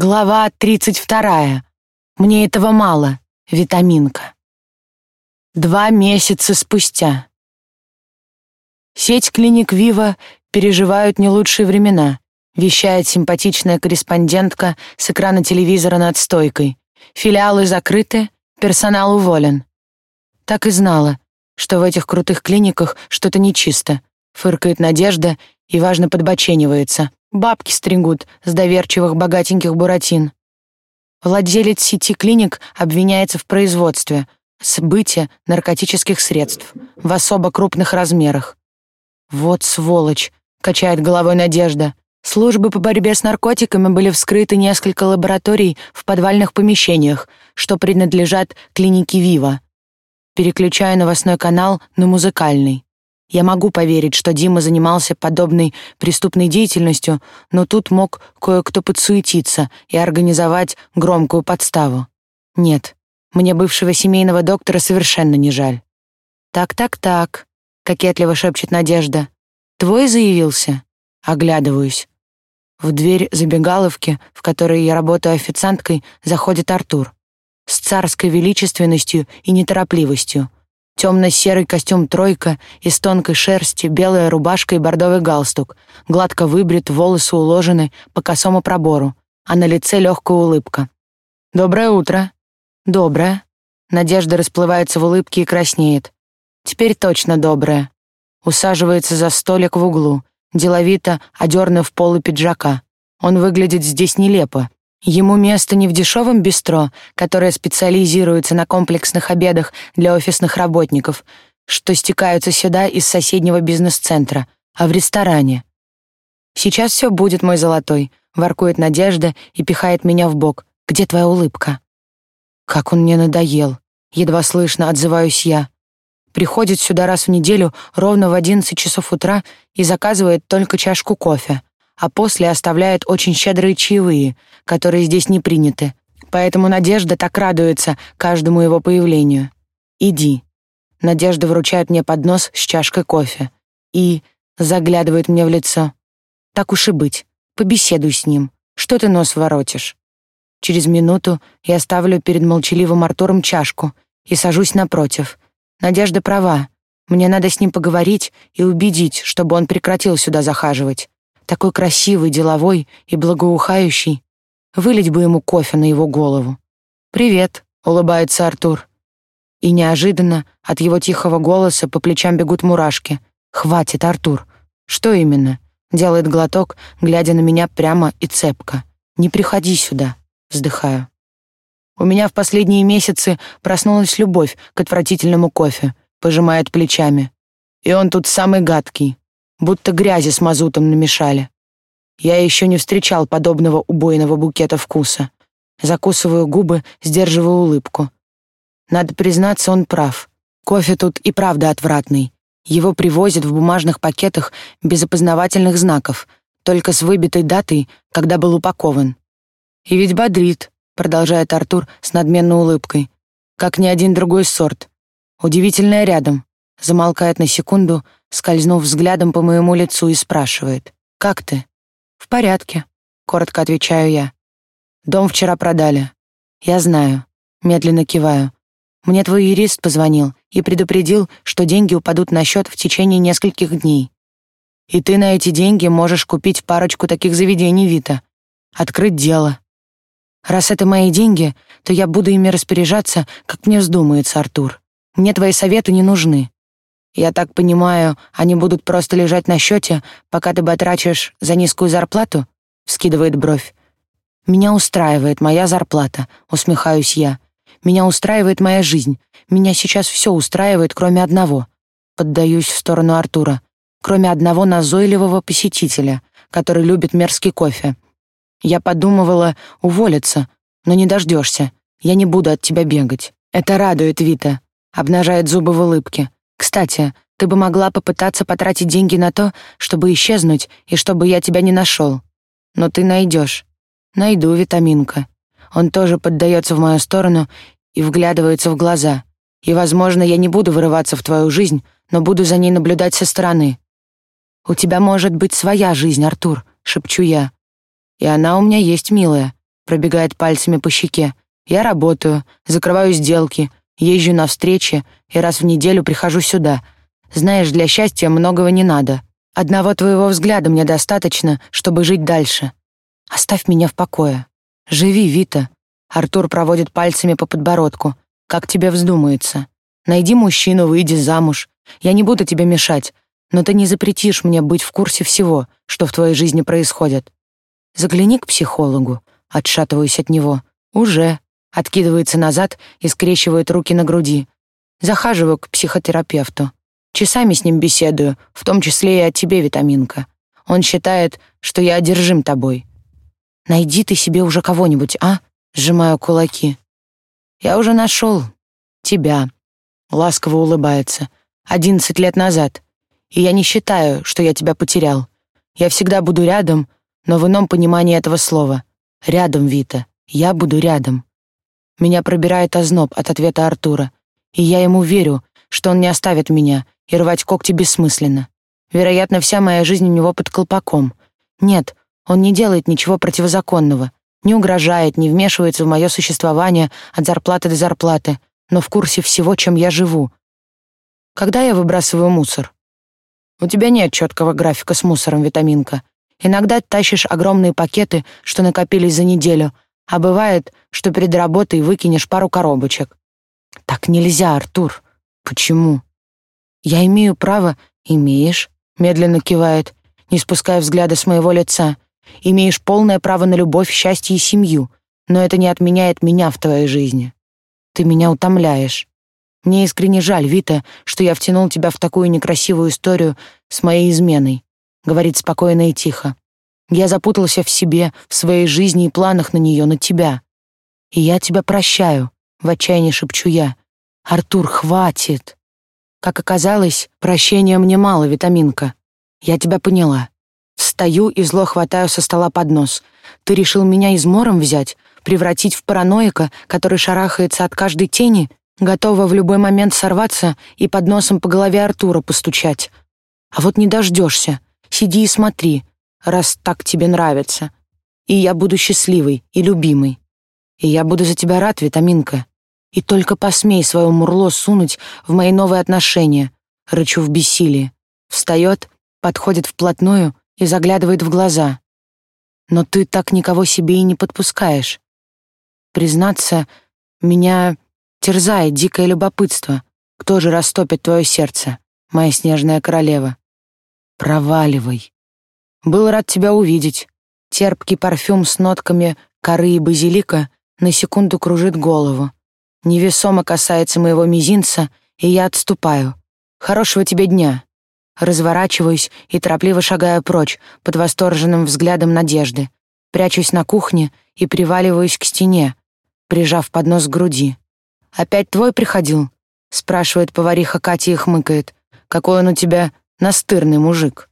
Глава 32. Мне этого мало. Витаминка. Два месяца спустя. Сеть клиник Вива переживают не лучшие времена, вещает симпатичная корреспондентка с экрана телевизора над стойкой. Филиалы закрыты, персонал уволен. Так и знала, что в этих крутых клиниках что-то нечисто. Фыркает Надежда и важно подбоченивается. Бабки стригут с доверчивых богатеньких буратин. Владелец сети клиник обвиняется в производстве, сбыте наркотических средств в особо крупных размерах. Вот сволочь, качает головой Надежда. Службы по борьбе с наркотиками были вскрыты несколько лабораторий в подвальных помещениях, что принадлежат клинике Вива. Переключаю новостной канал на музыкальный. Я могу поверить, что Дима занимался подобной преступной деятельностью, но тут мог кое-кто подсуетиться и организовать громкую подставу. Нет, мне бывшего семейного доктора совершенно не жаль. «Так-так-так», — кокетливо шепчет Надежда. «Твой заявился?» Оглядываюсь. В дверь забегаловки, в которой я работаю официанткой, заходит Артур. С царской величественностью и неторопливостью — Темно-серый костюм «тройка» из тонкой шерсти, белая рубашка и бордовый галстук. Гладко выбрит, волосы уложены по косому пробору, а на лице легкая улыбка. «Доброе утро». «Доброе». Надежда расплывается в улыбке и краснеет. «Теперь точно доброе». Усаживается за столик в углу, деловито одернув полы пиджака. Он выглядит здесь нелепо, Ему место не в дешевом бистро, которое специализируется на комплексных обедах для офисных работников, что стекаются сюда из соседнего бизнес-центра, а в ресторане. «Сейчас все будет, мой золотой», — воркует Надежда и пихает меня в бок. «Где твоя улыбка?» «Как он мне надоел!» — едва слышно отзываюсь я. Приходит сюда раз в неделю ровно в одиннадцать часов утра и заказывает только чашку кофе а после оставляет очень щедрые чаевые, которые здесь не приняты. Поэтому Надежда так радуется каждому его появлению. «Иди». Надежда вручает мне поднос с чашкой кофе и заглядывает мне в лицо. «Так уж и быть, побеседуй с ним. Что ты нос воротишь?» Через минуту я ставлю перед молчаливым Артуром чашку и сажусь напротив. Надежда права. Мне надо с ним поговорить и убедить, чтобы он прекратил сюда захаживать такой красивый, деловой и благоухающий. Вылить бы ему кофе на его голову. «Привет», — улыбается Артур. И неожиданно от его тихого голоса по плечам бегут мурашки. «Хватит, Артур». «Что именно?» — делает глоток, глядя на меня прямо и цепко. «Не приходи сюда», — вздыхаю. У меня в последние месяцы проснулась любовь к отвратительному кофе, пожимает плечами. И он тут самый гадкий будто грязи с мазутом намешали. Я еще не встречал подобного убойного букета вкуса. Закусываю губы, сдерживаю улыбку. Надо признаться, он прав. Кофе тут и правда отвратный. Его привозят в бумажных пакетах без опознавательных знаков, только с выбитой датой, когда был упакован. И ведь бодрит, продолжает Артур с надменной улыбкой, как ни один другой сорт. Удивительное рядом. Замолкает на секунду, скользнув взглядом по моему лицу и спрашивает. «Как ты?» «В порядке», — коротко отвечаю я. «Дом вчера продали». «Я знаю». Медленно киваю. «Мне твой юрист позвонил и предупредил, что деньги упадут на счет в течение нескольких дней. И ты на эти деньги можешь купить парочку таких заведений, Вита. Открыть дело. Раз это мои деньги, то я буду ими распоряжаться, как мне вздумается, Артур. Мне твои советы не нужны. Я так понимаю, они будут просто лежать на счете, пока ты батрачишь за низкую зарплату? Вскидывает бровь. Меня устраивает моя зарплата, усмехаюсь я. Меня устраивает моя жизнь. Меня сейчас все устраивает, кроме одного. Поддаюсь в сторону Артура. Кроме одного назойливого посетителя, который любит мерзкий кофе. Я подумывала уволиться, но не дождешься. Я не буду от тебя бегать. Это радует Вита. Обнажает зубы в улыбке. Кстати, ты бы могла попытаться потратить деньги на то, чтобы исчезнуть и чтобы я тебя не нашел. Но ты найдешь. Найду, витаминка. Он тоже поддается в мою сторону и вглядывается в глаза. И, возможно, я не буду вырываться в твою жизнь, но буду за ней наблюдать со стороны. У тебя может быть своя жизнь, Артур, шепчу я. И она у меня есть, милая. пробегает пальцами по щеке. Я работаю, закрываю сделки, езжу на встречи и раз в неделю прихожу сюда. Знаешь, для счастья многого не надо. Одного твоего взгляда мне достаточно, чтобы жить дальше. Оставь меня в покое. Живи, Вита. Артур проводит пальцами по подбородку. Как тебе вздумается. Найди мужчину, выйди замуж. Я не буду тебе мешать, но ты не запретишь мне быть в курсе всего, что в твоей жизни происходит. Загляни к психологу. Отшатываюсь от него. Уже. Откидывается назад и скрещивает руки на груди. Захаживаю к психотерапевту. Часами с ним беседую, в том числе и о тебе, витаминка. Он считает, что я одержим тобой. Найди ты себе уже кого-нибудь, а? Сжимаю кулаки. Я уже нашел. Тебя. Ласково улыбается. Одиннадцать лет назад. И я не считаю, что я тебя потерял. Я всегда буду рядом, но в ином понимании этого слова. Рядом, Вита. Я буду рядом. Меня пробирает озноб от ответа Артура. И я ему верю, что он не оставит меня и рвать когти бессмысленно. Вероятно, вся моя жизнь у него под колпаком. Нет, он не делает ничего противозаконного, не угрожает, не вмешивается в мое существование от зарплаты до зарплаты, но в курсе всего, чем я живу. Когда я выбрасываю мусор? У тебя нет четкого графика с мусором, витаминка. Иногда тащишь огромные пакеты, что накопились за неделю, а бывает, что перед работой выкинешь пару коробочек. Так нельзя, Артур. Почему? «Я имею право...» «Имеешь», — медленно кивает, не спуская взгляда с моего лица. «Имеешь полное право на любовь, счастье и семью, но это не отменяет меня в твоей жизни. Ты меня утомляешь. Мне искренне жаль, Вита, что я втянул тебя в такую некрасивую историю с моей изменой», — говорит спокойно и тихо. «Я запутался в себе, в своей жизни и планах на нее, на тебя. И я тебя прощаю», — в отчаянии шепчу я. «Артур, хватит!» Как оказалось, прощения мне мало, витаминка. Я тебя поняла. Встаю и зло хватаю со стола поднос. Ты решил меня измором взять, превратить в параноика, который шарахается от каждой тени, готова в любой момент сорваться и под носом по голове Артура постучать. А вот не дождешься. Сиди и смотри, раз так тебе нравится. И я буду счастливой и любимой. И я буду за тебя рад, витаминка. И только посмей свое мурло сунуть в мои новые отношения, рычу в бессилии. Встает, подходит вплотную и заглядывает в глаза. Но ты так никого себе и не подпускаешь. Признаться, меня терзает дикое любопытство. Кто же растопит твое сердце, моя снежная королева? Проваливай. Был рад тебя увидеть. Терпкий парфюм с нотками коры и базилика на секунду кружит голову невесомо касается моего мизинца, и я отступаю. «Хорошего тебе дня!» Разворачиваюсь и торопливо шагаю прочь под восторженным взглядом надежды. Прячусь на кухне и приваливаюсь к стене, прижав поднос к груди. «Опять твой приходил?» — спрашивает повариха Катя и хмыкает. «Какой он у тебя настырный мужик!»